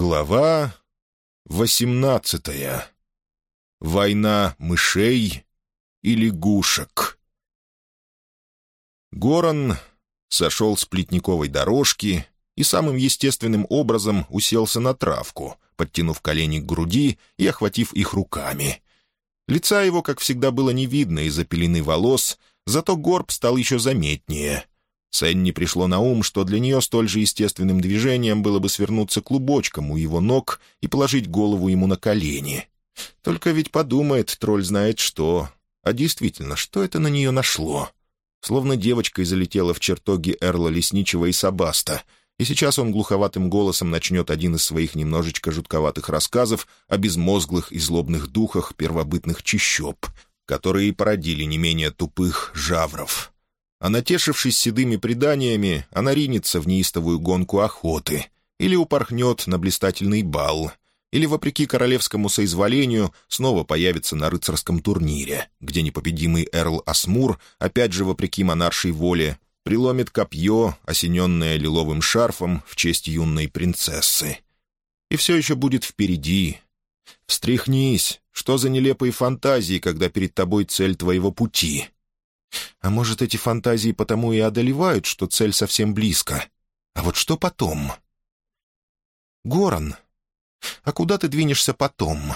Глава восемнадцатая. Война мышей и лягушек. Горан сошел с плетниковой дорожки и самым естественным образом уселся на травку, подтянув колени к груди и охватив их руками. Лица его, как всегда, было не видно из-за пелены волос, зато горб стал еще заметнее — Сенни пришло на ум, что для нее столь же естественным движением было бы свернуться клубочком у его ног и положить голову ему на колени. Только ведь подумает, тролль знает что. А действительно, что это на нее нашло? Словно девочка залетела в чертоги Эрла Лесничего и Сабаста, и сейчас он глуховатым голосом начнет один из своих немножечко жутковатых рассказов о безмозглых и злобных духах первобытных чищоб, которые породили не менее тупых жавров. А натешившись седыми преданиями, она ринется в неистовую гонку охоты или упорхнет на блистательный бал, или, вопреки королевскому соизволению, снова появится на рыцарском турнире, где непобедимый Эрл Асмур, опять же вопреки монаршей воле, приломит копье, осененное лиловым шарфом в честь юной принцессы. И все еще будет впереди. Встряхнись, что за нелепые фантазии, когда перед тобой цель твоего пути — а может, эти фантазии потому и одолевают, что цель совсем близко? А вот что потом? Горан, а куда ты двинешься потом?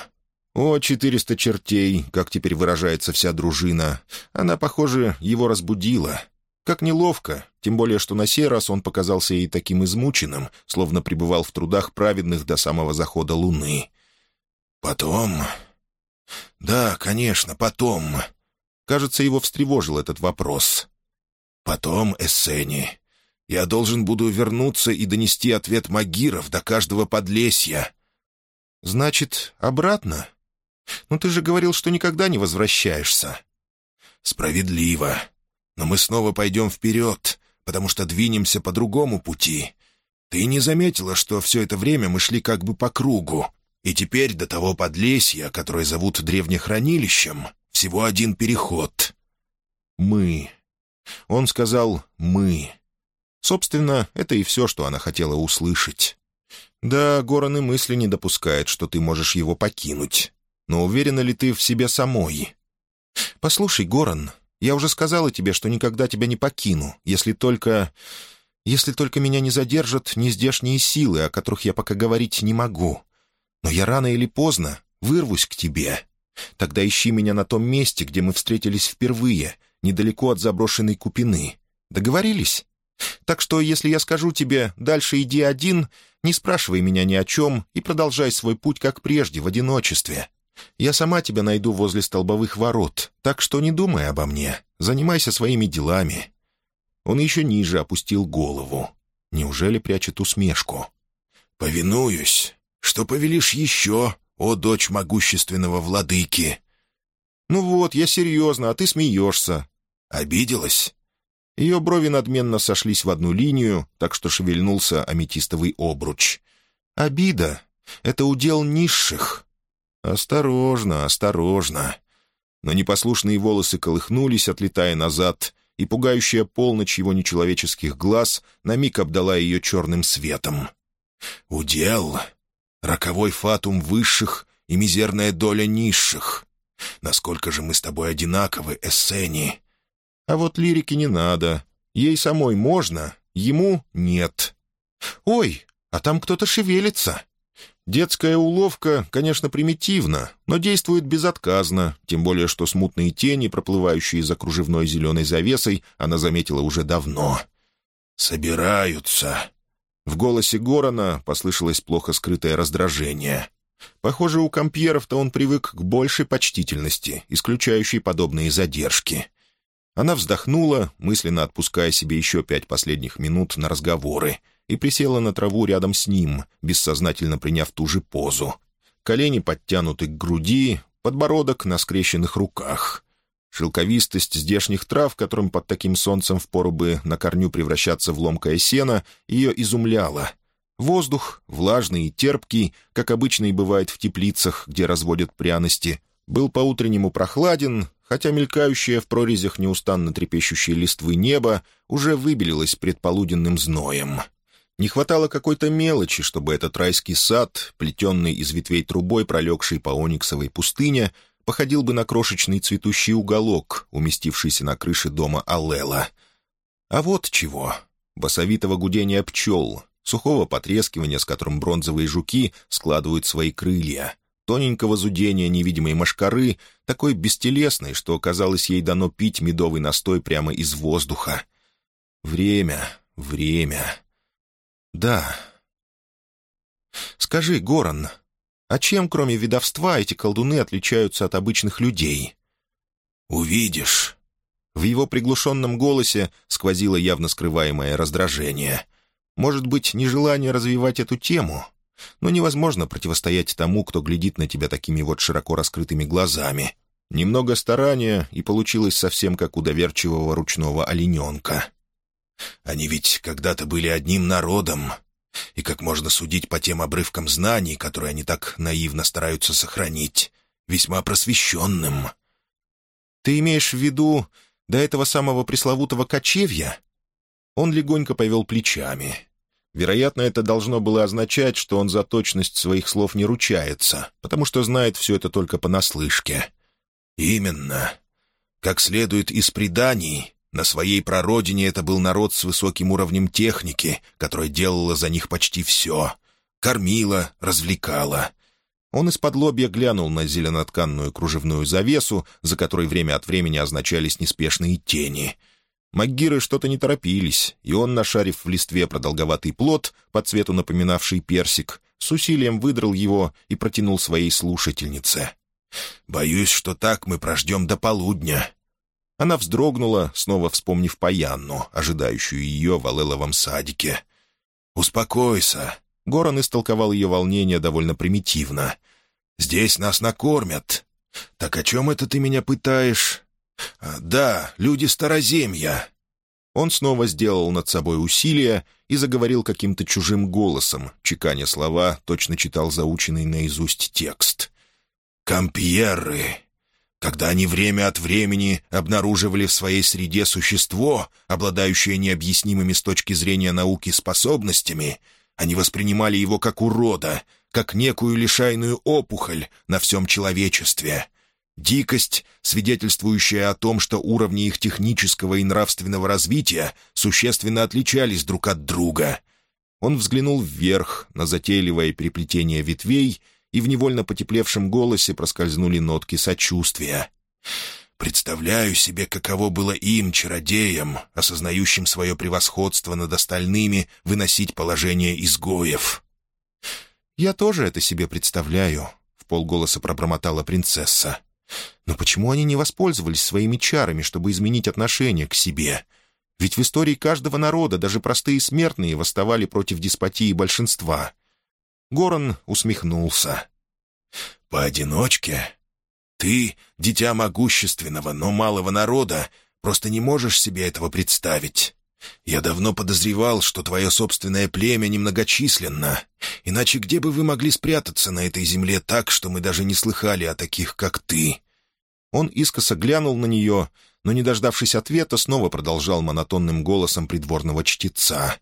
О, четыреста чертей, как теперь выражается вся дружина. Она, похоже, его разбудила. Как неловко, тем более, что на сей раз он показался ей таким измученным, словно пребывал в трудах праведных до самого захода луны. «Потом...» «Да, конечно, потом...» Кажется, его встревожил этот вопрос. «Потом, Эссени, я должен буду вернуться и донести ответ Магиров до каждого подлесья». «Значит, обратно? Ну ты же говорил, что никогда не возвращаешься». «Справедливо. Но мы снова пойдем вперед, потому что двинемся по другому пути. Ты не заметила, что все это время мы шли как бы по кругу, и теперь до того подлесья, которое зовут древнехранилищем, всего один переход. «Мы». Он сказал «мы». Собственно, это и все, что она хотела услышать. Да, Горан и мысли не допускает, что ты можешь его покинуть. Но уверена ли ты в себе самой? Послушай, Горан, я уже сказала тебе, что никогда тебя не покину, если только... Если только меня не задержат нездешние силы, о которых я пока говорить не могу. Но я рано или поздно вырвусь к тебе. Тогда ищи меня на том месте, где мы встретились впервые, недалеко от заброшенной купины. Договорились? Так что, если я скажу тебе «дальше иди один», не спрашивай меня ни о чем и продолжай свой путь, как прежде, в одиночестве. Я сама тебя найду возле столбовых ворот, так что не думай обо мне, занимайся своими делами». Он еще ниже опустил голову. Неужели прячет усмешку? «Повинуюсь. Что повелишь еще?» «О, дочь могущественного владыки!» «Ну вот, я серьезно, а ты смеешься». «Обиделась?» Ее брови надменно сошлись в одну линию, так что шевельнулся аметистовый обруч. «Обида — это удел низших». «Осторожно, осторожно». Но непослушные волосы колыхнулись, отлетая назад, и пугающая полночь его нечеловеческих глаз на миг обдала ее черным светом. «Удел роковой фатум высших и мизерная доля низших. Насколько же мы с тобой одинаковы, Эссени? А вот лирики не надо. Ей самой можно, ему нет. Ой, а там кто-то шевелится. Детская уловка, конечно, примитивна, но действует безотказно, тем более что смутные тени, проплывающие за кружевной зеленой завесой, она заметила уже давно. «Собираются», в голосе Горана послышалось плохо скрытое раздражение. Похоже, у компьеров-то он привык к большей почтительности, исключающей подобные задержки. Она вздохнула, мысленно отпуская себе еще пять последних минут на разговоры, и присела на траву рядом с ним, бессознательно приняв ту же позу. Колени подтянуты к груди, подбородок на скрещенных руках. Шелковистость здешних трав, которым под таким солнцем впору бы на корню превращаться в ломкое сено, ее изумляла. Воздух, влажный и терпкий, как обычно и бывает в теплицах, где разводят пряности, был по-утреннему прохладен, хотя мелькающее в прорезях неустанно трепещущее листвы небо уже выбелилось предполуденным зноем. Не хватало какой-то мелочи, чтобы этот райский сад, плетенный из ветвей трубой, пролегший по ониксовой пустыне, походил бы на крошечный цветущий уголок, уместившийся на крыше дома Аллела. А вот чего. Басовитого гудения пчел, сухого потрескивания, с которым бронзовые жуки складывают свои крылья, тоненького зудения невидимой мошкары, такой бестелесной, что, казалось, ей дано пить медовый настой прямо из воздуха. Время, время. Да. Скажи, Горан, а чем, кроме видовства, эти колдуны отличаются от обычных людей? «Увидишь». В его приглушенном голосе сквозило явно скрываемое раздражение. Может быть, нежелание развивать эту тему? Но невозможно противостоять тому, кто глядит на тебя такими вот широко раскрытыми глазами. Немного старания, и получилось совсем как у доверчивого ручного олененка. Они ведь когда-то были одним народом, и, как можно судить по тем обрывкам знаний, которые они так наивно стараются сохранить, весьма просвещенным. «Ты имеешь в виду до этого самого пресловутого кочевья?» Он легонько повел плечами. Вероятно, это должно было означать, что он за точность своих слов не ручается, потому что знает все это только понаслышке. «Именно. Как следует из преданий, на своей прародине это был народ с высоким уровнем техники, которая делала за них почти все. Кормила, развлекала. Он из-под лобья глянул на зеленотканную кружевную завесу, за которой время от времени означались неспешные тени. Магиры что-то не торопились, и он, нашарив в листве продолговатый плод, по цвету напоминавший персик, с усилием выдрал его и протянул своей слушательнице. «Боюсь, что так мы прождем до полудня. Она вздрогнула, снова вспомнив Паянну, ожидающую ее в Алеловом садике. «Успокойся!» Горан истолковал ее волнение довольно примитивно. «Здесь нас накормят. Так о чем это ты меня пытаешь?» а, «Да, люди Староземья». Он снова сделал над собой усилие и заговорил каким-то чужим голосом, чеканя слова, точно читал заученный наизусть текст. «Кампьерры, когда они время от времени обнаруживали в своей среде существо, обладающее необъяснимыми с точки зрения науки способностями, они воспринимали его как урода, как некую лишайную опухоль на всем человечестве. Дикость, свидетельствующая о том, что уровни их технического и нравственного развития существенно отличались друг от друга. Он взглянул вверх на затейливое переплетение ветвей — и в невольно потеплевшем голосе проскользнули нотки сочувствия. «Представляю себе, каково было им, чародеям, осознающим свое превосходство над остальными, выносить положение изгоев». «Я тоже это себе представляю», — в полголоса пробормотала принцесса. «Но почему они не воспользовались своими чарами, чтобы изменить отношение к себе? Ведь в истории каждого народа даже простые смертные восставали против деспотии большинства. Горан усмехнулся. «Поодиночке? Ты, дитя могущественного, но малого народа, просто не можешь себе этого представить. Я давно подозревал, что твое собственное племя немногочисленно. Иначе где бы вы могли спрятаться на этой земле так, что мы даже не слыхали о таких, как ты?» Он искоса глянул на нее, но, не дождавшись ответа, снова продолжал монотонным голосом придворного чтеца.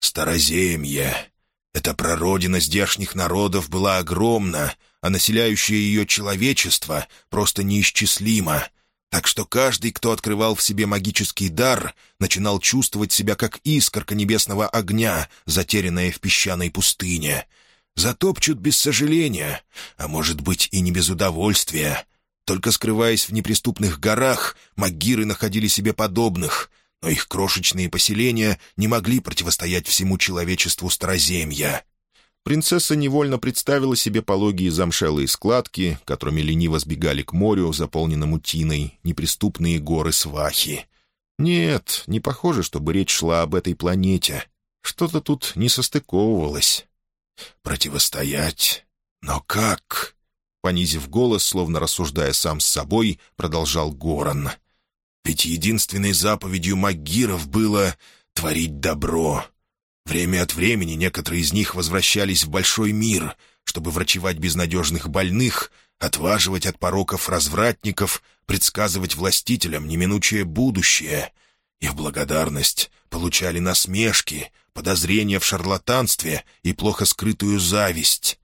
«Староземье, эта прародина здешних народов была огромна, а населяющее ее человечество просто неисчислимо. Так что каждый, кто открывал в себе магический дар, начинал чувствовать себя как искорка небесного огня, затерянная в песчаной пустыне. Затопчут без сожаления, а может быть и не без удовольствия. Только скрываясь в неприступных горах, магиры находили себе подобных, но их крошечные поселения не могли противостоять всему человечеству Староземья. Принцесса невольно представила себе пологие замшелые складки, которыми лениво сбегали к морю, заполненному тиной, неприступные горы Свахи. Нет, не похоже, чтобы речь шла об этой планете. Что-то тут не состыковывалось. «Противостоять? Но как?» Понизив голос, словно рассуждая сам с собой, продолжал Горан — ведь единственной заповедью магиров было творить добро. Время от времени некоторые из них возвращались в большой мир, чтобы врачевать безнадежных больных, отваживать от пороков развратников, предсказывать властителям неминучее будущее. и в благодарность получали насмешки, подозрения в шарлатанстве и плохо скрытую зависть.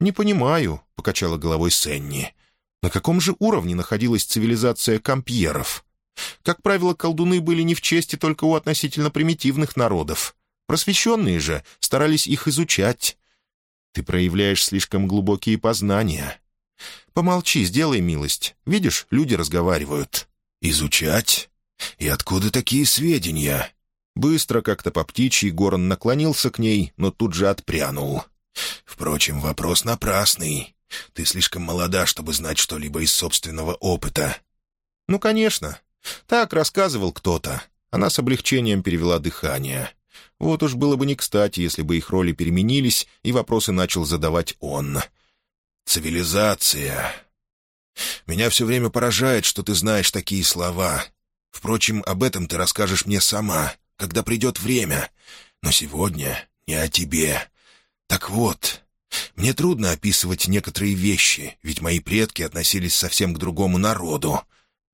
«Не понимаю», — покачала головой Сенни. «На каком же уровне находилась цивилизация компьеров? Как правило, колдуны были не в чести только у относительно примитивных народов. Просвещенные же старались их изучать. Ты проявляешь слишком глубокие познания. Помолчи, сделай милость. Видишь, люди разговаривают». «Изучать? И откуда такие сведения?» Быстро, как-то по птичьи, Горан наклонился к ней, но тут же отпрянул. «Впрочем, вопрос напрасный. Ты слишком молода, чтобы знать что-либо из собственного опыта». «Ну, конечно. Так рассказывал кто-то». Она с облегчением перевела дыхание. Вот уж было бы не кстати, если бы их роли переменились, и вопросы начал задавать он. «Цивилизация. Меня все время поражает, что ты знаешь такие слова. Впрочем, об этом ты расскажешь мне сама, когда придет время. Но сегодня не о тебе. Так вот, мне трудно описывать некоторые вещи, ведь мои предки относились совсем к другому народу.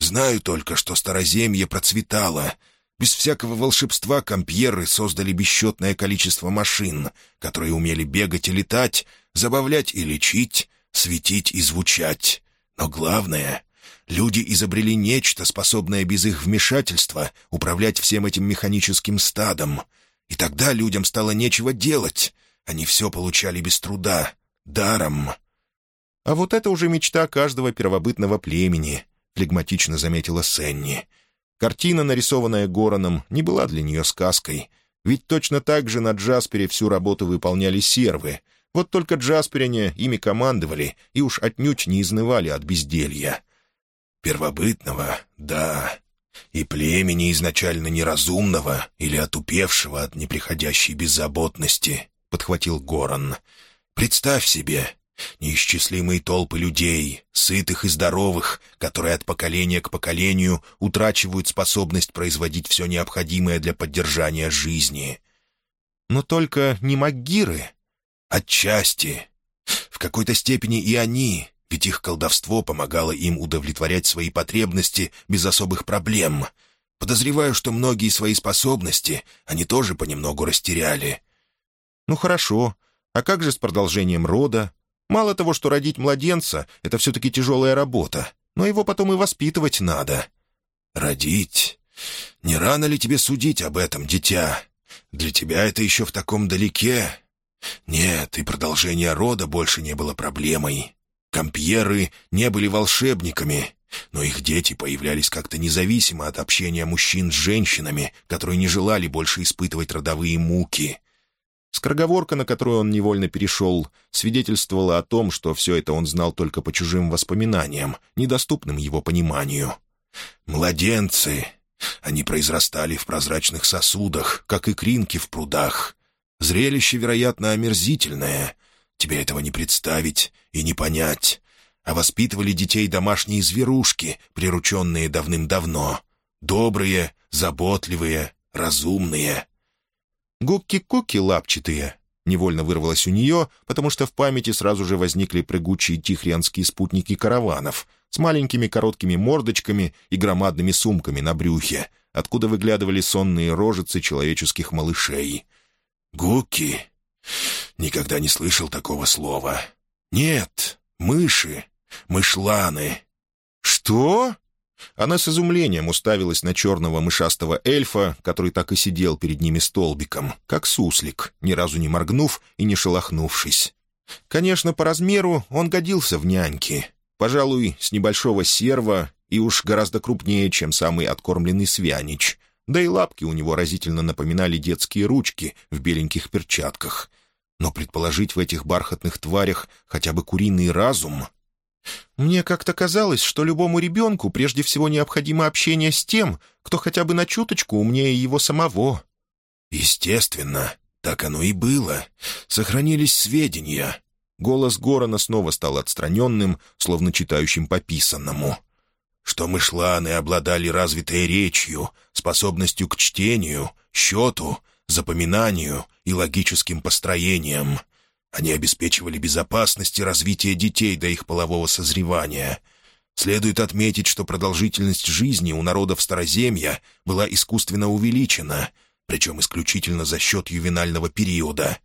Знаю только, что Староземье процветало. Без всякого волшебства компьеры создали бесчетное количество машин, которые умели бегать и летать, забавлять и лечить, светить и звучать. Но главное, люди изобрели нечто, способное без их вмешательства управлять всем этим механическим стадом. И тогда людям стало нечего делать. Они все получали без труда, даром. «А вот это уже мечта каждого первобытного племени», — флегматично заметила Сенни. Картина, нарисованная Гороном, не была для нее сказкой. Ведь точно так же на Джаспере всю работу выполняли сервы — вот только Джасперине ими командовали и уж отнюдь не изнывали от безделья. «Первобытного, да, и племени изначально неразумного или отупевшего от неприходящей беззаботности», — подхватил Горан. «Представь себе, неисчислимые толпы людей, сытых и здоровых, которые от поколения к поколению утрачивают способность производить все необходимое для поддержания жизни». «Но только не магиры», Отчасти. В какой-то степени и они, ведь их колдовство помогало им удовлетворять свои потребности без особых проблем. Подозреваю, что многие свои способности они тоже понемногу растеряли. «Ну хорошо. А как же с продолжением рода? Мало того, что родить младенца — это все-таки тяжелая работа, но его потом и воспитывать надо». «Родить? Не рано ли тебе судить об этом, дитя? Для тебя это еще в таком далеке, нет, и продолжение рода больше не было проблемой. Компьеры не были волшебниками, но их дети появлялись как-то независимо от общения мужчин с женщинами, которые не желали больше испытывать родовые муки. Скороговорка, на которую он невольно перешел, свидетельствовала о том, что все это он знал только по чужим воспоминаниям, недоступным его пониманию. «Младенцы!» Они произрастали в прозрачных сосудах, как икринки в прудах. Зрелище, вероятно, омерзительное. Тебе этого не представить и не понять. А воспитывали детей домашние зверушки, прирученные давным-давно. Добрые, заботливые, разумные. «Гукки-куки лапчатые», — невольно вырвалось у нее, потому что в памяти сразу же возникли прыгучие тихрянские спутники караванов с маленькими короткими мордочками и громадными сумками на брюхе, откуда выглядывали сонные рожицы человеческих малышей. «Гуки? Никогда не слышал такого слова. Нет, мыши, мышланы». «Что?» Она с изумлением уставилась на черного мышастого эльфа, который так и сидел перед ними столбиком, как суслик, ни разу не моргнув и не шелохнувшись. Конечно, по размеру он годился в няньки. Пожалуй, с небольшого серва и уж гораздо крупнее, чем самый откормленный свянич да и лапки у него разительно напоминали детские ручки в беленьких перчатках. Но предположить в этих бархатных тварях хотя бы куриный разум... Мне как-то казалось, что любому ребенку прежде всего необходимо общение с тем, кто хотя бы на чуточку умнее его самого. «Естественно, так оно и было. Сохранились сведения». Голос Горана снова стал отстраненным, словно читающим по писанному что мышланы обладали развитой речью, способностью к чтению, счету, запоминанию и логическим построением. Они обеспечивали безопасность и развитие детей до их полового созревания. Следует отметить, что продолжительность жизни у народов Староземья была искусственно увеличена, причем исключительно за счет ювенального периода.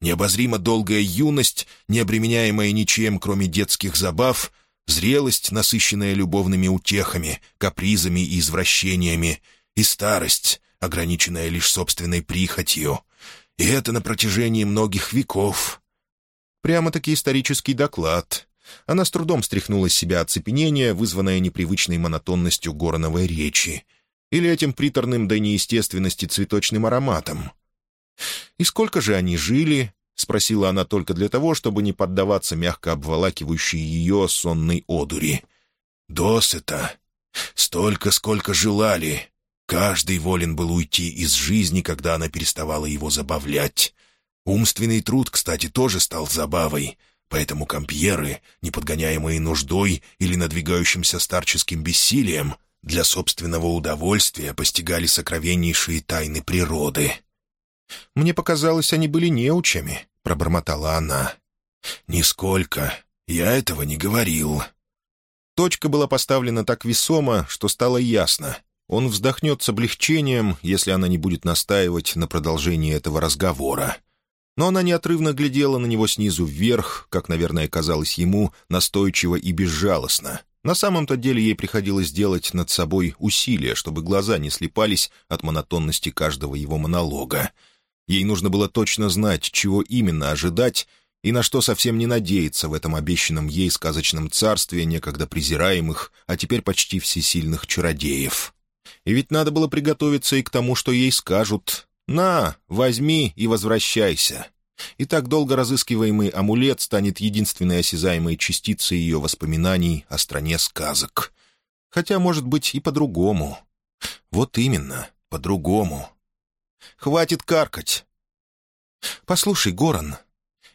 Необозримо долгая юность, не обременяемая ничем, кроме детских забав, зрелость, насыщенная любовными утехами, капризами и извращениями, и старость, ограниченная лишь собственной прихотью. И это на протяжении многих веков. Прямо-таки исторический доклад. Она с трудом стряхнула с себя оцепенение, вызванное непривычной монотонностью гороновой речи. Или этим приторным до неестественности цветочным ароматом. «И сколько же они жили?» — спросила она только для того, чтобы не поддаваться мягко обволакивающей ее сонной одури. «Досыта. Столько, сколько желали. Каждый волен был уйти из жизни, когда она переставала его забавлять. Умственный труд, кстати, тоже стал забавой, поэтому компьеры, не подгоняемые нуждой или надвигающимся старческим бессилием, для собственного удовольствия постигали сокровеннейшие тайны природы. «Мне показалось, они были неучами», — пробормотала она. «Нисколько. Я этого не говорил». Точка была поставлена так весомо, что стало ясно. Он вздохнет с облегчением, если она не будет настаивать на продолжении этого разговора. Но она неотрывно глядела на него снизу вверх, как, наверное, казалось ему, настойчиво и безжалостно. На самом-то деле ей приходилось делать над собой усилия, чтобы глаза не слепались от монотонности каждого его монолога. Ей нужно было точно знать, чего именно ожидать, и на что совсем не надеяться в этом обещанном ей сказочном царстве некогда презираемых, а теперь почти всесильных чародеев. И ведь надо было приготовиться и к тому, что ей скажут «На, возьми и возвращайся». И так долго разыскиваемый амулет станет единственной осязаемой частицей ее воспоминаний о стране сказок. Хотя, может быть, и по-другому. Вот именно, по-другому. Хватит каркать. «Послушай, Горан,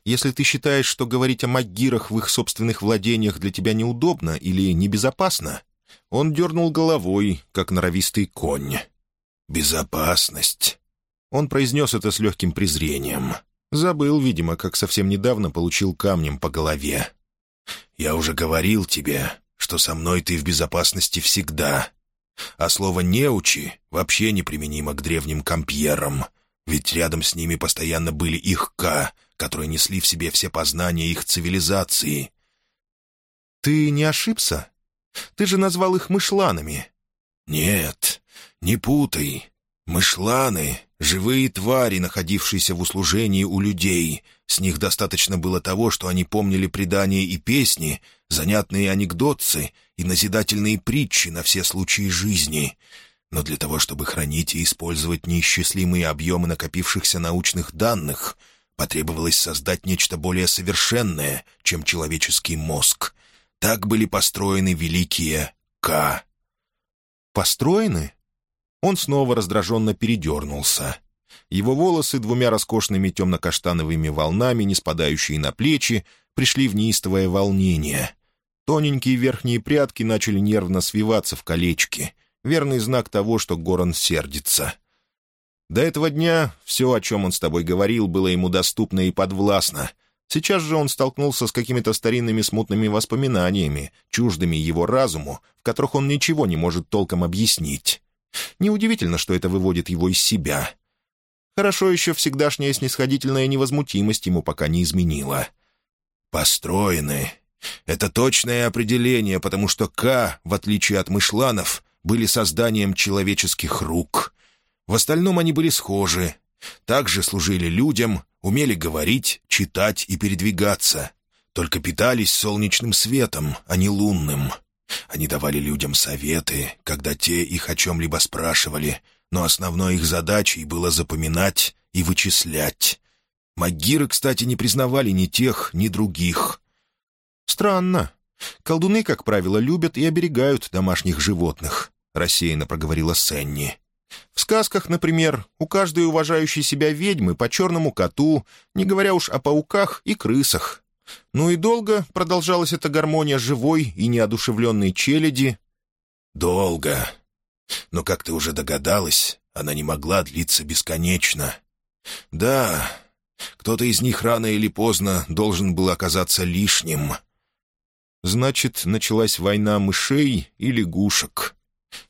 если ты считаешь, что говорить о магирах в их собственных владениях для тебя неудобно или небезопасно...» Он дернул головой, как норовистый конь. «Безопасность. Он произнес это с легким презрением. Забыл, видимо, как совсем недавно получил камнем по голове. «Я уже говорил тебе, что со мной ты в безопасности всегда. А слово «неучи» вообще неприменимо к древним компьерам, ведь рядом с ними постоянно были их «ка», которые несли в себе все познания их цивилизации». «Ты не ошибся? Ты же назвал их мышланами». «Нет, не путай. Мышланы — живые твари, находившиеся в услужении у людей. С них достаточно было того, что они помнили предания и песни, занятные анекдотцы и назидательные притчи на все случаи жизни. Но для того, чтобы хранить и использовать неисчислимые объемы накопившихся научных данных, потребовалось создать нечто более совершенное, чем человеческий мозг. Так были построены великие К. «Построены?» Он снова раздраженно передернулся. Его волосы двумя роскошными темно-каштановыми волнами, не спадающие на плечи, пришли в неистовое волнение. Тоненькие верхние прядки начали нервно свиваться в колечки. Верный знак того, что Горан сердится. До этого дня все, о чем он с тобой говорил, было ему доступно и подвластно. Сейчас же он столкнулся с какими-то старинными смутными воспоминаниями, чуждыми его разуму, в которых он ничего не может толком объяснить. Неудивительно, что это выводит его из себя. Хорошо еще всегдашняя снисходительная невозмутимость ему пока не изменила. «Построены. Это точное определение, потому что К, в отличие от мышланов, были созданием человеческих рук. В остальном они были схожи. Также служили людям, умели говорить, читать и передвигаться. Только питались солнечным светом, а не лунным». Они давали людям советы, когда те их о чем-либо спрашивали, но основной их задачей было запоминать и вычислять. Магиры, кстати, не признавали ни тех, ни других. «Странно. Колдуны, как правило, любят и оберегают домашних животных», — рассеянно проговорила Сенни. «В сказках, например, у каждой уважающей себя ведьмы по черному коту, не говоря уж о пауках и крысах. Ну и долго продолжалась эта гармония живой и неодушевленной челяди? Долго. Но, как ты уже догадалась, она не могла длиться бесконечно. Да, кто-то из них рано или поздно должен был оказаться лишним. Значит, началась война мышей и лягушек.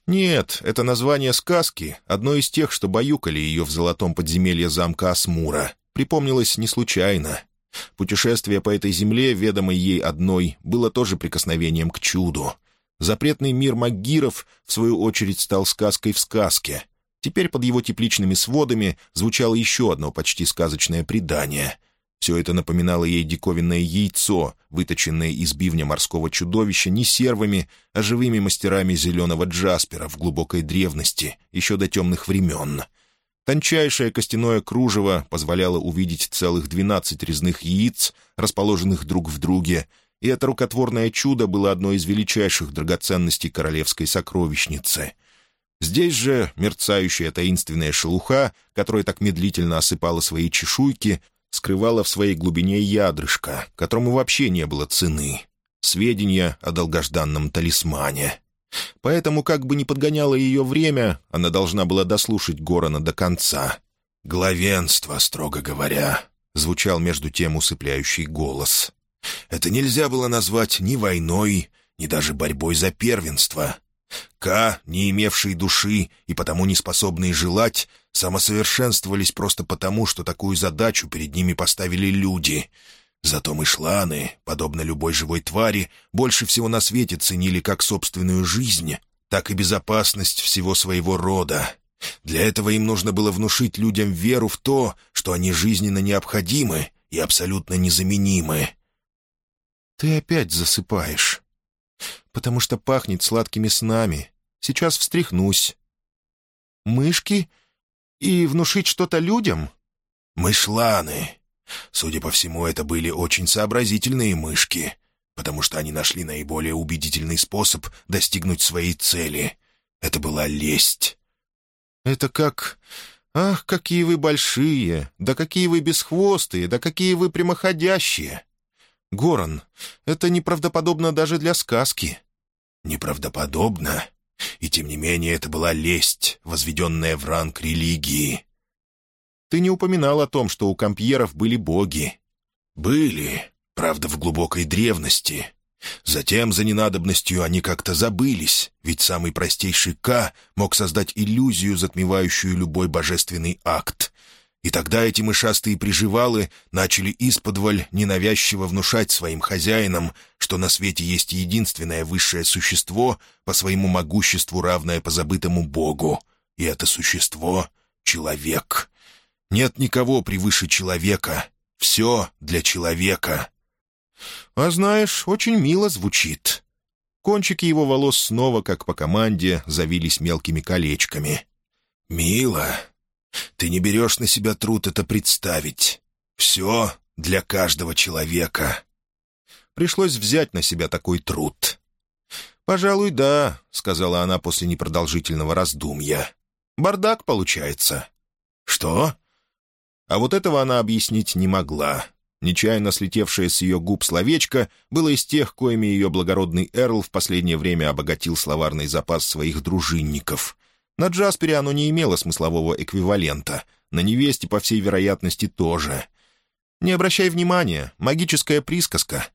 Нет, это название сказки, одно из тех, что баюкали ее в золотом подземелье замка Асмура, припомнилось не случайно. Путешествие по этой земле, ведомой ей одной, было тоже прикосновением к чуду. Запретный мир Магиров, в свою очередь, стал сказкой в сказке. Теперь под его тепличными сводами звучало еще одно почти сказочное предание. Все это напоминало ей диковинное яйцо, выточенное из бивня морского чудовища не сервами, а живыми мастерами зеленого джаспера в глубокой древности, еще до темных времен. Тончайшее костяное кружево позволяло увидеть целых двенадцать резных яиц, расположенных друг в друге, и это рукотворное чудо было одной из величайших драгоценностей королевской сокровищницы — Здесь же мерцающая таинственная шелуха, которая так медлительно осыпала свои чешуйки, скрывала в своей глубине ядрышко, которому вообще не было цены. Сведения о долгожданном талисмане. Поэтому, как бы ни подгоняло ее время, она должна была дослушать Горана до конца. «Главенство, строго говоря», — звучал между тем усыпляющий голос. «Это нельзя было назвать ни войной, ни даже борьбой за первенство. К, не имевшие души и потому не способные желать, самосовершенствовались просто потому, что такую задачу перед ними поставили люди. Зато мышланы, подобно любой живой твари, больше всего на свете ценили как собственную жизнь, так и безопасность всего своего рода. Для этого им нужно было внушить людям веру в то, что они жизненно необходимы и абсолютно незаменимы. «Ты опять засыпаешь», потому что пахнет сладкими снами. Сейчас встряхнусь. Мышки? И внушить что-то людям? Мышланы. Судя по всему, это были очень сообразительные мышки, потому что они нашли наиболее убедительный способ достигнуть своей цели. Это была лесть. Это как... Ах, какие вы большие! Да какие вы бесхвостые! Да какие вы прямоходящие! Горан, это неправдоподобно даже для сказки». «Неправдоподобно? И тем не менее это была лесть, возведенная в ранг религии». «Ты не упоминал о том, что у компьеров были боги». «Были, правда, в глубокой древности. Затем за ненадобностью они как-то забылись, ведь самый простейший К мог создать иллюзию, затмевающую любой божественный акт, и тогда эти мышастые приживалы начали исподволь ненавязчиво внушать своим хозяинам, что на свете есть единственное высшее существо, по своему могуществу равное позабытому богу. И это существо — человек. Нет никого превыше человека. Все для человека. А знаешь, очень мило звучит. Кончики его волос снова, как по команде, завились мелкими колечками. «Мило? Ты не берешь на себя труд это представить. Все для каждого человека. Пришлось взять на себя такой труд. «Пожалуй, да», — сказала она после непродолжительного раздумья. «Бардак получается». «Что?» А вот этого она объяснить не могла. Нечаянно слетевшее с ее губ словечко было из тех, коими ее благородный Эрл в последнее время обогатил словарный запас своих дружинников. На Джаспере оно не имело смыслового эквивалента, на невесте, по всей вероятности, тоже. Не обращай внимания, магическая присказка.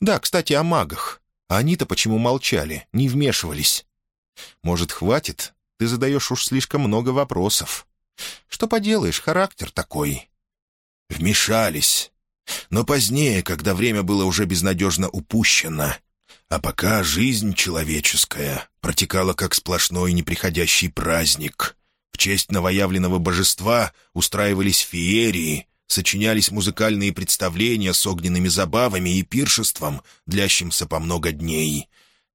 Да, кстати, о магах. А они-то почему молчали, не вмешивались? Может, хватит? Ты задаешь уж слишком много вопросов. Что поделаешь, характер такой. Вмешались. Но позднее, когда время было уже безнадежно упущено, а пока жизнь человеческая протекала как сплошной неприходящий праздник. В честь новоявленного божества устраивались феерии, сочинялись музыкальные представления с огненными забавами и пиршеством, длящимся по много дней.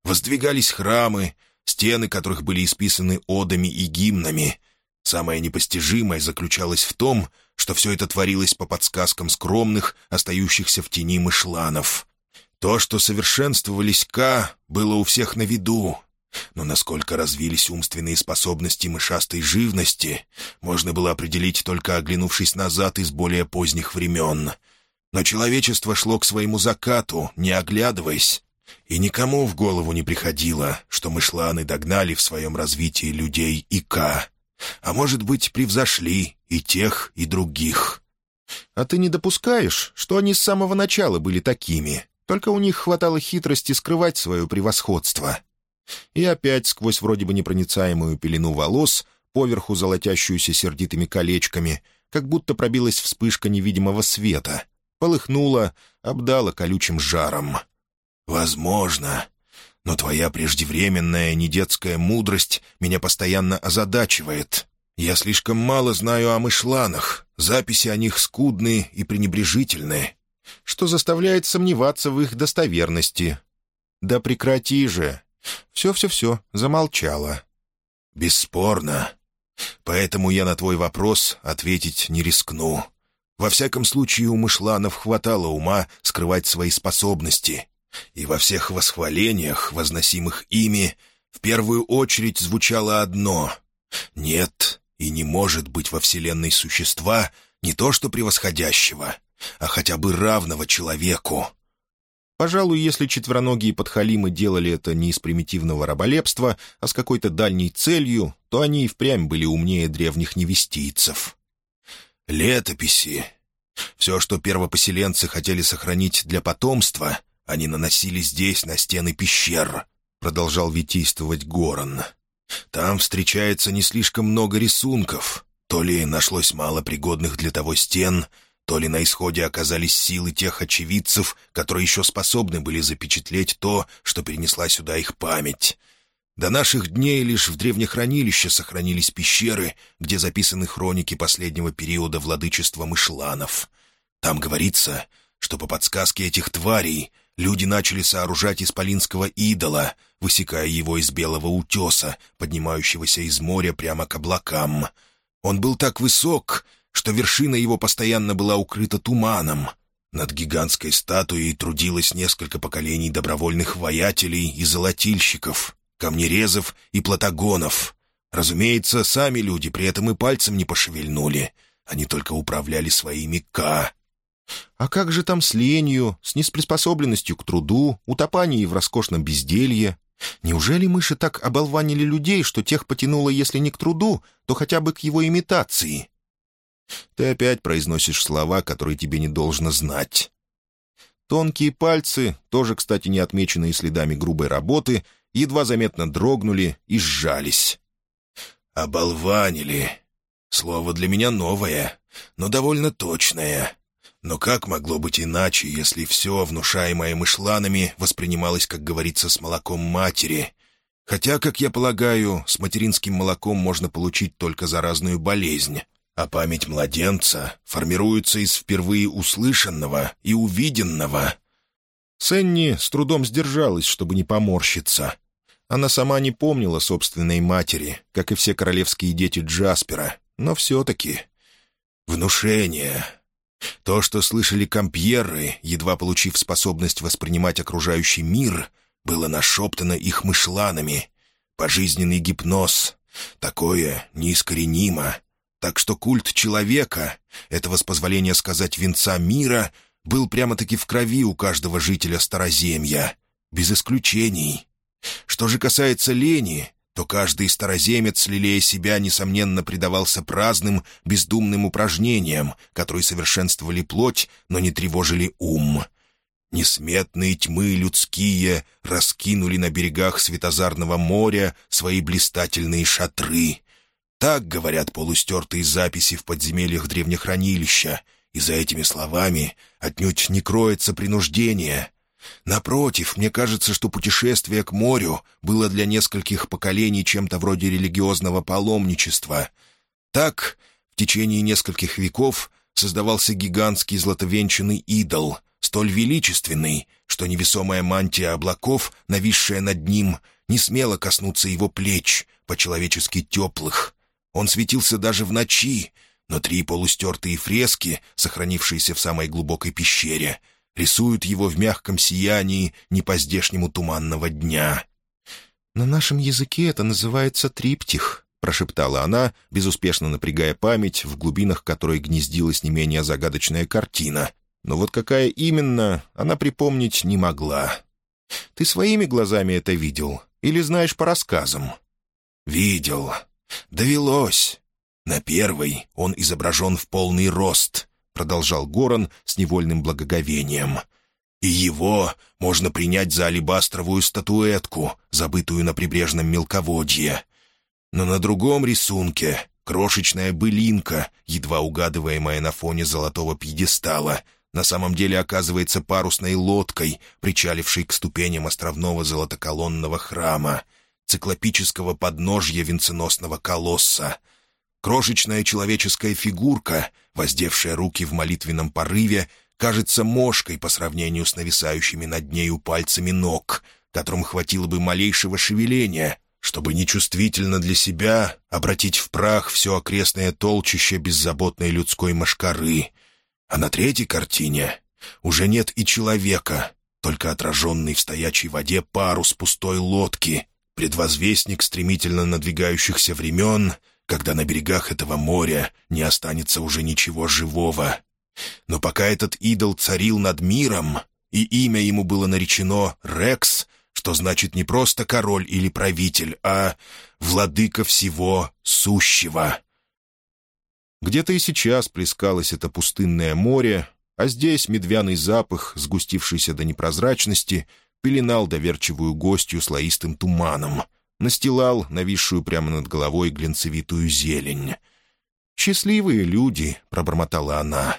Воздвигались храмы, стены которых были исписаны одами и гимнами. Самое непостижимое заключалось в том, что все это творилось по подсказкам скромных, остающихся в тени мышланов. То, что совершенствовались К, было у всех на виду. Но насколько развились умственные способности мышастой живности, можно было определить, только оглянувшись назад из более поздних времен. Но человечество шло к своему закату, не оглядываясь. И никому в голову не приходило, что мышланы догнали в своем развитии людей и К. А может быть, превзошли и тех, и других. А ты не допускаешь, что они с самого начала были такими, Только у них хватало хитрости скрывать свое превосходство. И опять сквозь вроде бы непроницаемую пелену волос, поверху золотящуюся сердитыми колечками, как будто пробилась вспышка невидимого света, полыхнула, обдала колючим жаром. «Возможно. Но твоя преждевременная недетская мудрость меня постоянно озадачивает. Я слишком мало знаю о мышланах, записи о них скудные и пренебрежительные, что заставляет сомневаться в их достоверности. Да прекрати же. Все-все-все, замолчала. Бесспорно. Поэтому я на твой вопрос ответить не рискну. Во всяком случае, у мышланов хватало ума скрывать свои способности. И во всех восхвалениях, возносимых ими, в первую очередь звучало одно — «Нет, и не может быть во Вселенной существа не то что превосходящего, а хотя бы равного человеку. Пожалуй, если четвероногие подхалимы делали это не из примитивного раболепства, а с какой-то дальней целью, то они и впрямь были умнее древних невестийцев. Летописи. Все, что первопоселенцы хотели сохранить для потомства, они наносили здесь, на стены пещер, — продолжал витийствовать Горан. Там встречается не слишком много рисунков. То ли нашлось мало пригодных для того стен, то ли на исходе оказались силы тех очевидцев, которые еще способны были запечатлеть то, что перенесла сюда их память. До наших дней лишь в древнехранилище сохранились пещеры, где записаны хроники последнего периода владычества мышланов. Там говорится, что по подсказке этих тварей люди начали сооружать исполинского идола, высекая его из белого утеса, поднимающегося из моря прямо к облакам. Он был так высок, что вершина его постоянно была укрыта туманом. Над гигантской статуей трудилось несколько поколений добровольных воятелей и золотильщиков, камнерезов и платагонов. Разумеется, сами люди при этом и пальцем не пошевельнули. Они только управляли своими «К», а как же там с ленью, с несприспособленностью к труду, утопанием в роскошном безделье? Неужели мыши так оболванили людей, что тех потянуло, если не к труду, то хотя бы к его имитации? Ты опять произносишь слова, которые тебе не должно знать. Тонкие пальцы, тоже, кстати, не отмеченные следами грубой работы, едва заметно дрогнули и сжались. «Оболванили. Слово для меня новое, но довольно точное. Но как могло быть иначе, если все, внушаемое мышланами, воспринималось, как говорится, с молоком матери? Хотя, как я полагаю, с материнским молоком можно получить только заразную болезнь, а память младенца формируется из впервые услышанного и увиденного. Сенни с трудом сдержалась, чтобы не поморщиться. Она сама не помнила собственной матери, как и все королевские дети Джаспера, но все-таки... Внушение, то, что слышали компьеры, едва получив способность воспринимать окружающий мир, было нашептано их мышланами. Пожизненный гипноз. Такое неискоренимо. Так что культ человека, этого с позволения сказать венца мира, был прямо-таки в крови у каждого жителя Староземья. Без исключений. Что же касается лени, то каждый староземец, лелея себя, несомненно, предавался праздным, бездумным упражнениям, которые совершенствовали плоть, но не тревожили ум. Несметные тьмы людские раскинули на берегах Светозарного моря свои блистательные шатры. Так говорят полустертые записи в подземельях древнехранилища, и за этими словами отнюдь не кроется принуждение — Напротив, мне кажется, что путешествие к морю было для нескольких поколений чем-то вроде религиозного паломничества. Так, в течение нескольких веков создавался гигантский златовенчанный идол, столь величественный, что невесомая мантия облаков, нависшая над ним, не смела коснуться его плеч, по-человечески теплых. Он светился даже в ночи, но три полустертые фрески, сохранившиеся в самой глубокой пещере — рисуют его в мягком сиянии не по-здешнему туманного дня. «На нашем языке это называется триптих», — прошептала она, безуспешно напрягая память, в глубинах которой гнездилась не менее загадочная картина. Но вот какая именно, она припомнить не могла. «Ты своими глазами это видел или знаешь по рассказам?» «Видел. Довелось. На первой он изображен в полный рост, продолжал Горан с невольным благоговением. И его можно принять за алебастровую статуэтку, забытую на прибрежном мелководье. Но на другом рисунке крошечная былинка, едва угадываемая на фоне золотого пьедестала, на самом деле оказывается парусной лодкой, причалившей к ступеням островного золотоколонного храма, циклопического подножья венценосного колосса. Крошечная человеческая фигурка, воздевшая руки в молитвенном порыве, кажется мошкой по сравнению с нависающими над нею пальцами ног, которым хватило бы малейшего шевеления, чтобы нечувствительно для себя обратить в прах все окрестное толчище беззаботной людской машкары. А на третьей картине уже нет и человека, только отраженный в стоячей воде парус пустой лодки, предвозвестник стремительно надвигающихся времен, когда на берегах этого моря не останется уже ничего живого. Но пока этот идол царил над миром, и имя ему было наречено «Рекс», что значит не просто король или правитель, а владыка всего сущего. Где-то и сейчас плескалось это пустынное море, а здесь медвяный запах, сгустившийся до непрозрачности, пеленал доверчивую гостью слоистым туманом, настилал нависшую прямо над головой глинцевитую зелень. «Счастливые люди», — пробормотала она.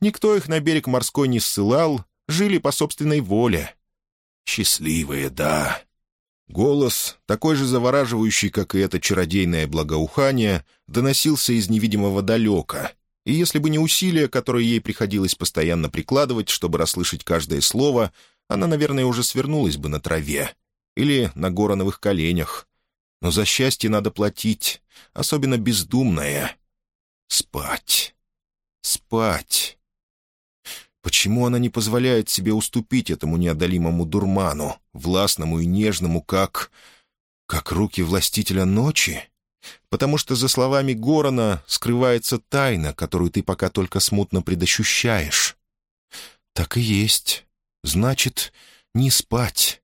Никто их на берег морской не ссылал, жили по собственной воле. «Счастливые, да». Голос, такой же завораживающий, как и это чародейное благоухание, доносился из невидимого далека, и если бы не усилия, которые ей приходилось постоянно прикладывать, чтобы расслышать каждое слово, она, наверное, уже свернулась бы на траве или на гороновых коленях. Но за счастье надо платить, особенно бездумное. Спать. Спать. Почему она не позволяет себе уступить этому неодолимому дурману, властному и нежному, как... как руки властителя ночи? Потому что за словами Горона скрывается тайна, которую ты пока только смутно предощущаешь. Так и есть. Значит, не спать.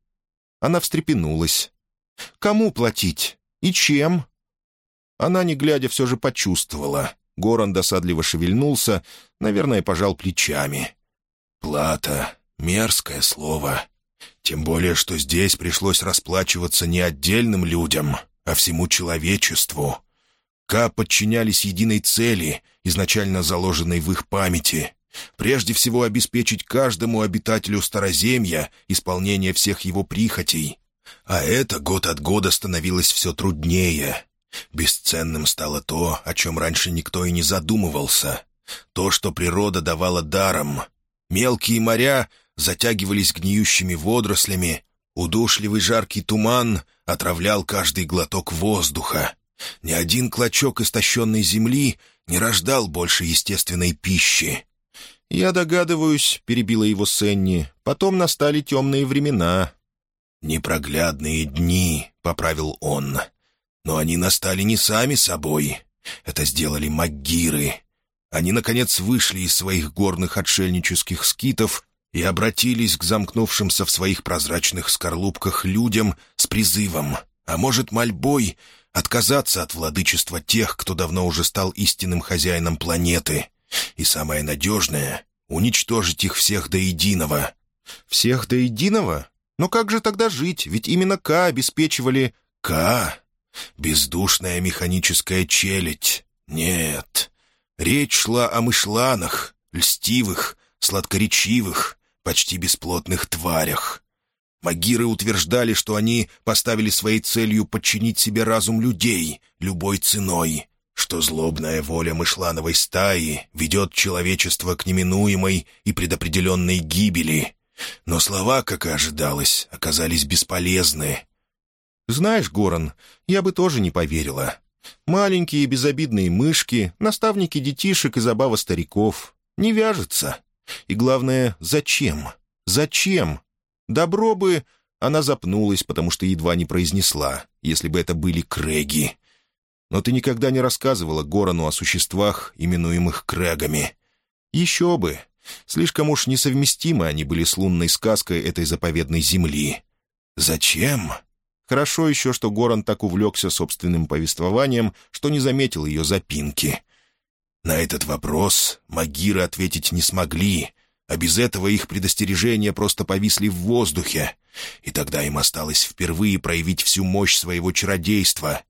Она встрепенулась. Кому платить? И чем? Она, не глядя, все же почувствовала. Горан досадливо шевельнулся, наверное, пожал плечами. «Плата — мерзкое слово. Тем более, что здесь пришлось расплачиваться не отдельным людям, а всему человечеству. Ка подчинялись единой цели, изначально заложенной в их памяти. Прежде всего обеспечить каждому обитателю Староземья исполнение всех его прихотей. А это год от года становилось все труднее. Бесценным стало то, о чем раньше никто и не задумывался. То, что природа давала даром. Мелкие моря затягивались гниющими водорослями, удушливый жаркий туман отравлял каждый глоток воздуха. Ни один клочок истощенной земли не рождал больше естественной пищи. «Я догадываюсь», — перебила его Сенни, — «потом настали темные времена». «Непроглядные дни», — поправил он. Но они настали не сами собой. Это сделали магиры. Они, наконец, вышли из своих горных отшельнических скитов и обратились к замкнувшимся в своих прозрачных скорлупках людям с призывом, а может, мольбой, отказаться от владычества тех, кто давно уже стал истинным хозяином планеты. И самое надежное — уничтожить их всех до единого. «Всех до единого? Но как же тогда жить? Ведь именно К обеспечивали...» «К? Бездушная механическая челядь. Нет. Речь шла о мышланах, льстивых, сладкоречивых, почти бесплотных тварях. Магиры утверждали, что они поставили своей целью подчинить себе разум людей любой ценой, что злобная воля мышлановой стаи ведет человечество к неминуемой и предопределенной гибели. Но слова, как и ожидалось, оказались бесполезны. «Знаешь, Горан, я бы тоже не поверила. Маленькие безобидные мышки, наставники детишек и забава стариков. Не вяжется. И главное, зачем? Зачем? Добро бы...» Она запнулась, потому что едва не произнесла, если бы это были Крэги. «Но ты никогда не рассказывала Горану о существах, именуемых Крэгами. Еще бы. Слишком уж несовместимы они были с лунной сказкой этой заповедной земли. Зачем?» Хорошо еще, что Горан так увлекся собственным повествованием, что не заметил ее запинки. На этот вопрос Магиры ответить не смогли, а без этого их предостережения просто повисли в воздухе. И тогда им осталось впервые проявить всю мощь своего чародейства.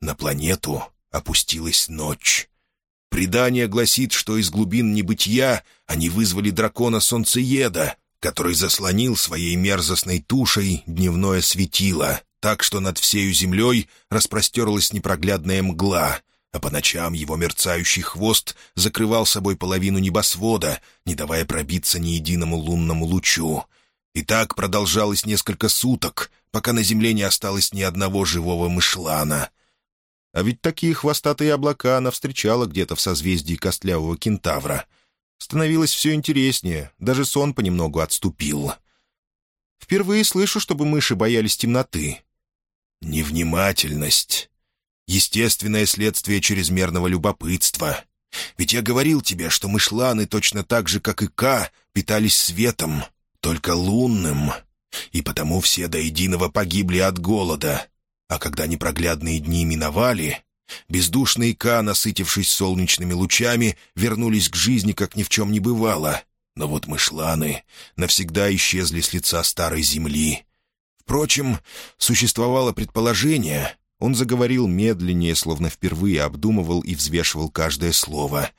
На планету опустилась ночь. Предание гласит, что из глубин небытия они вызвали дракона Солнцееда, который заслонил своей мерзостной тушей дневное светило, так что над всею землей распростерлась непроглядная мгла, а по ночам его мерцающий хвост закрывал собой половину небосвода, не давая пробиться ни единому лунному лучу. И так продолжалось несколько суток, пока на земле не осталось ни одного живого мышлана. А ведь такие хвостатые облака она встречала где-то в созвездии костлявого кентавра. Становилось все интереснее, даже сон понемногу отступил. Впервые слышу, чтобы мыши боялись темноты. «Невнимательность естественное следствие чрезмерного любопытства. Ведь я говорил тебе, что мышланы точно так же, как и К, питались светом, только лунным, и потому все до единого погибли от голода. А когда непроглядные дни миновали, бездушные К, насытившись солнечными лучами, вернулись к жизни, как ни в чем не бывало. Но вот мышланы навсегда исчезли с лица старой земли. Впрочем, существовало предположение, он заговорил медленнее, словно впервые обдумывал и взвешивал каждое слово,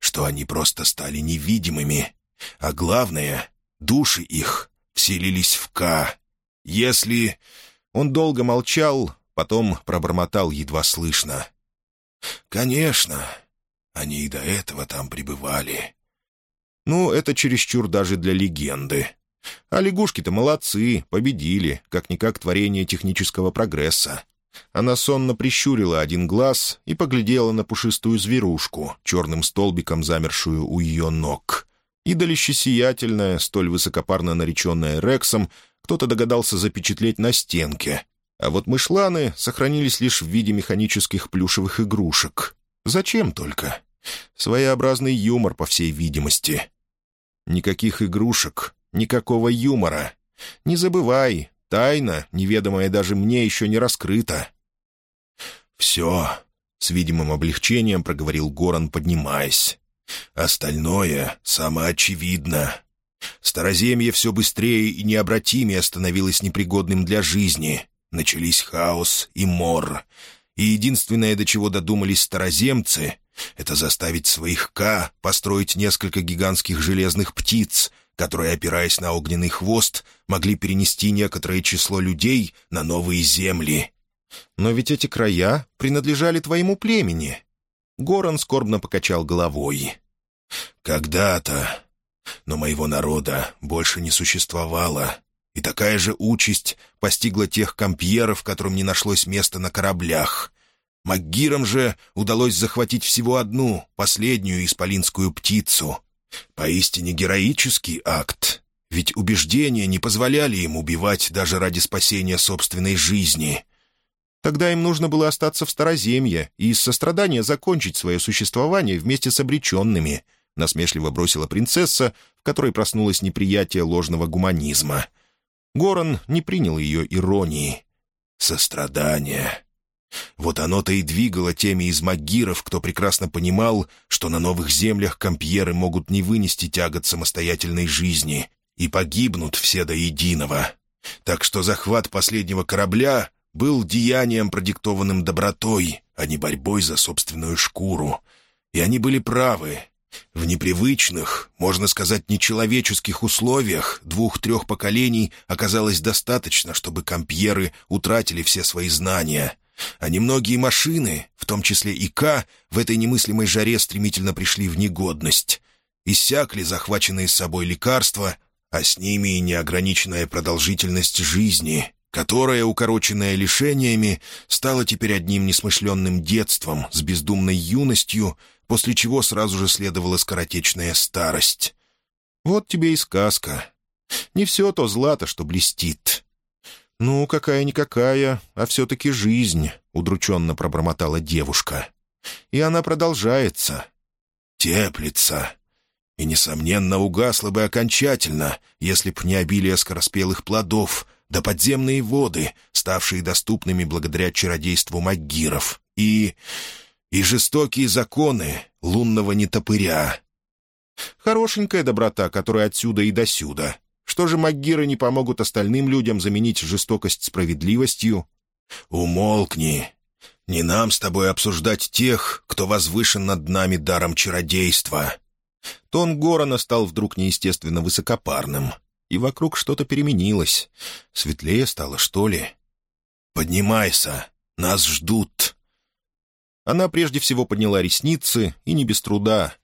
что они просто стали невидимыми, а главное, души их вселились в К. Если... Он долго молчал, потом пробормотал едва слышно. «Конечно, они и до этого там пребывали». «Ну, это чересчур даже для легенды. А лягушки-то молодцы, победили, как-никак творение технического прогресса. Она сонно прищурила один глаз и поглядела на пушистую зверушку, черным столбиком замершую у ее ног. Идолище сиятельное, столь высокопарно нареченное Рексом, кто-то догадался запечатлеть на стенке. А вот мышланы сохранились лишь в виде механических плюшевых игрушек. Зачем только? Своеобразный юмор, по всей видимости. Никаких игрушек, никакого юмора. Не забывай, Тайна, неведомая даже мне, еще не раскрыта. «Все», — с видимым облегчением проговорил Горан, поднимаясь. «Остальное самоочевидно. Староземье все быстрее и необратимее становилось непригодным для жизни. Начались хаос и мор. И единственное, до чего додумались староземцы, это заставить своих К построить несколько гигантских железных птиц — которые, опираясь на огненный хвост, могли перенести некоторое число людей на новые земли. «Но ведь эти края принадлежали твоему племени». Горан скорбно покачал головой. «Когда-то. Но моего народа больше не существовало. И такая же участь постигла тех компьеров, которым не нашлось места на кораблях. Магирам же удалось захватить всего одну, последнюю исполинскую птицу, Поистине героический акт, ведь убеждения не позволяли им убивать даже ради спасения собственной жизни. Тогда им нужно было остаться в Староземье и из сострадания закончить свое существование вместе с обреченными, насмешливо бросила принцесса, в которой проснулось неприятие ложного гуманизма. Горан не принял ее иронии. «Сострадание. Вот оно-то и двигало теми из магиров, кто прекрасно понимал, что на новых землях компьеры могут не вынести тягот самостоятельной жизни и погибнут все до единого. Так что захват последнего корабля был деянием, продиктованным добротой, а не борьбой за собственную шкуру. И они были правы. В непривычных, можно сказать, нечеловеческих условиях двух-трех поколений оказалось достаточно, чтобы компьеры утратили все свои знания — а немногие машины, в том числе и К, в этой немыслимой жаре стремительно пришли в негодность. Иссякли захваченные с собой лекарства, а с ними и неограниченная продолжительность жизни, которая, укороченная лишениями, стала теперь одним несмышленным детством с бездумной юностью, после чего сразу же следовала скоротечная старость. Вот тебе и сказка. Не все то злато, что блестит. «Ну, какая-никакая, а все-таки жизнь», — удрученно пробормотала девушка. «И она продолжается». «Теплится. И, несомненно, угасла бы окончательно, если б не обилие скороспелых плодов, да подземные воды, ставшие доступными благодаря чародейству магиров, и... и жестокие законы лунного нетопыря». Хорошенькая доброта, которая отсюда и досюда. Что же Магиры не помогут остальным людям заменить жестокость справедливостью? «Умолкни. Не нам с тобой обсуждать тех, кто возвышен над нами даром чародейства». Тон Горана стал вдруг неестественно высокопарным, и вокруг что-то переменилось. Светлее стало, что ли? «Поднимайся, нас ждут». Она прежде всего подняла ресницы, и не без труда.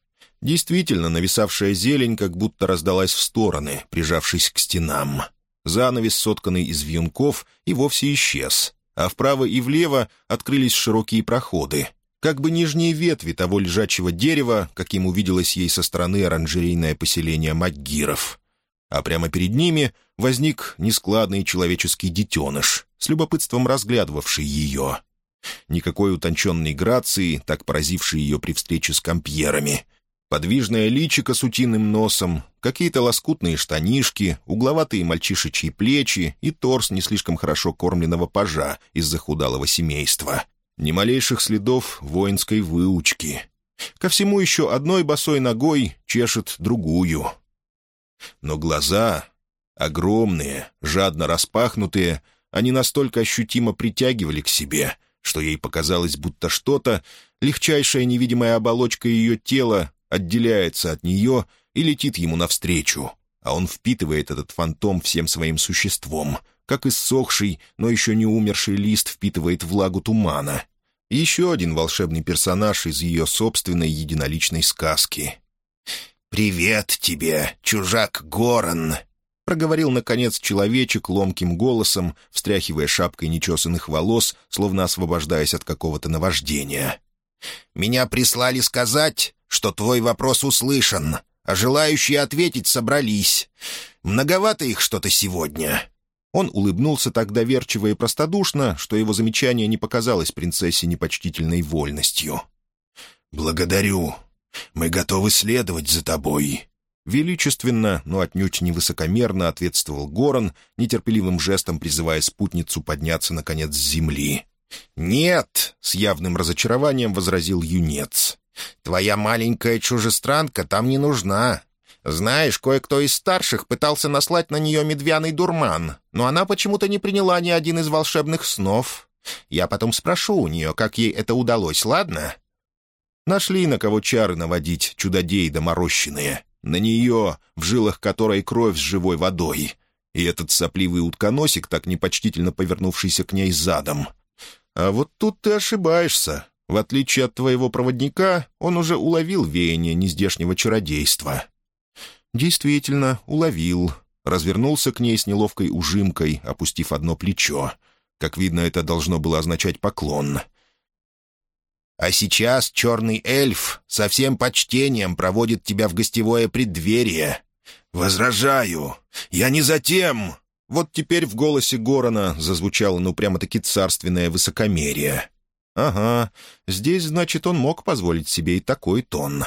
Действительно, нависавшая зелень как будто раздалась в стороны, прижавшись к стенам. Занавес, сотканный из вьюнков, и вовсе исчез, а вправо и влево открылись широкие проходы, как бы нижние ветви того лежачего дерева, каким увиделось ей со стороны оранжерейное поселение Магиров. А прямо перед ними возник нескладный человеческий детеныш, с любопытством разглядывавший ее. Никакой утонченной грации, так поразившей ее при встрече с компьерами — Подвижное личико с утиным носом, какие-то лоскутные штанишки, угловатые мальчишечьи плечи и торс не слишком хорошо кормленного пажа из захудалого семейства. Ни малейших следов воинской выучки. Ко всему еще одной босой ногой чешет другую. Но глаза, огромные, жадно распахнутые, они настолько ощутимо притягивали к себе, что ей показалось, будто что-то, легчайшая невидимая оболочка ее тела, отделяется от нее и летит ему навстречу, а он впитывает этот фантом всем своим существом, как иссохший, но еще не умерший лист впитывает влагу тумана. Еще один волшебный персонаж из ее собственной единоличной сказки. «Привет тебе, чужак Горан!» — проговорил, наконец, человечек ломким голосом, встряхивая шапкой нечесанных волос, словно освобождаясь от какого-то наваждения. «Меня прислали сказать, что твой вопрос услышан, а желающие ответить собрались. Многовато их что-то сегодня». Он улыбнулся так доверчиво и простодушно, что его замечание не показалось принцессе непочтительной вольностью. «Благодарю. Мы готовы следовать за тобой». Величественно, но отнюдь не высокомерно ответствовал Горан, нетерпеливым жестом призывая спутницу подняться, наконец, с земли. «Нет!» — с явным разочарованием возразил юнец. Твоя маленькая чужестранка там не нужна. Знаешь, кое-кто из старших пытался наслать на нее медвяный дурман, но она почему-то не приняла ни один из волшебных снов. Я потом спрошу у нее, как ей это удалось, ладно?» Нашли на кого чары наводить чудодеи доморощенные. На нее, в жилах которой кровь с живой водой. И этот сопливый утконосик, так непочтительно повернувшийся к ней задом. А вот тут ты ошибаешься. В отличие от твоего проводника, он уже уловил веяние нездешнего чародейства». «Действительно, уловил». Развернулся к ней с неловкой ужимкой, опустив одно плечо. Как видно, это должно было означать поклон. «А сейчас черный эльф со всем почтением проводит тебя в гостевое преддверие». «Возражаю! Я не затем!» Вот теперь в голосе Горона зазвучало ну прямо-таки царственное высокомерие. «Ага, здесь, значит, он мог позволить себе и такой тон».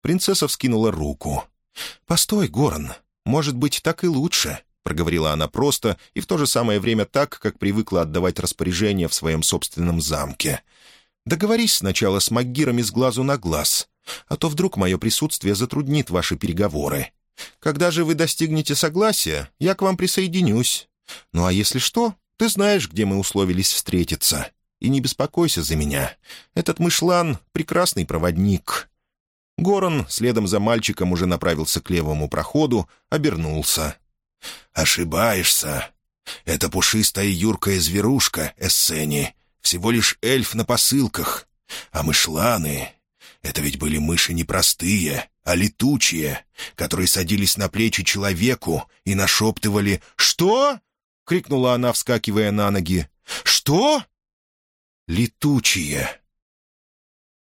Принцесса вскинула руку. «Постой, Горан, может быть, так и лучше», — проговорила она просто и в то же самое время так, как привыкла отдавать распоряжения в своем собственном замке. «Договорись сначала с Магирами с глазу на глаз, а то вдруг мое присутствие затруднит ваши переговоры. Когда же вы достигнете согласия, я к вам присоединюсь. Ну а если что, ты знаешь, где мы условились встретиться. И не беспокойся за меня. Этот мышлан — прекрасный проводник». Горан следом за мальчиком уже направился к левому проходу, обернулся. «Ошибаешься. Это пушистая юркая зверушка, Эссени. Всего лишь эльф на посылках. А мышланы — это ведь были мыши непростые, а летучие, которые садились на плечи человеку и нашептывали «Что?» — крикнула она, вскакивая на ноги. «Что?» летучие.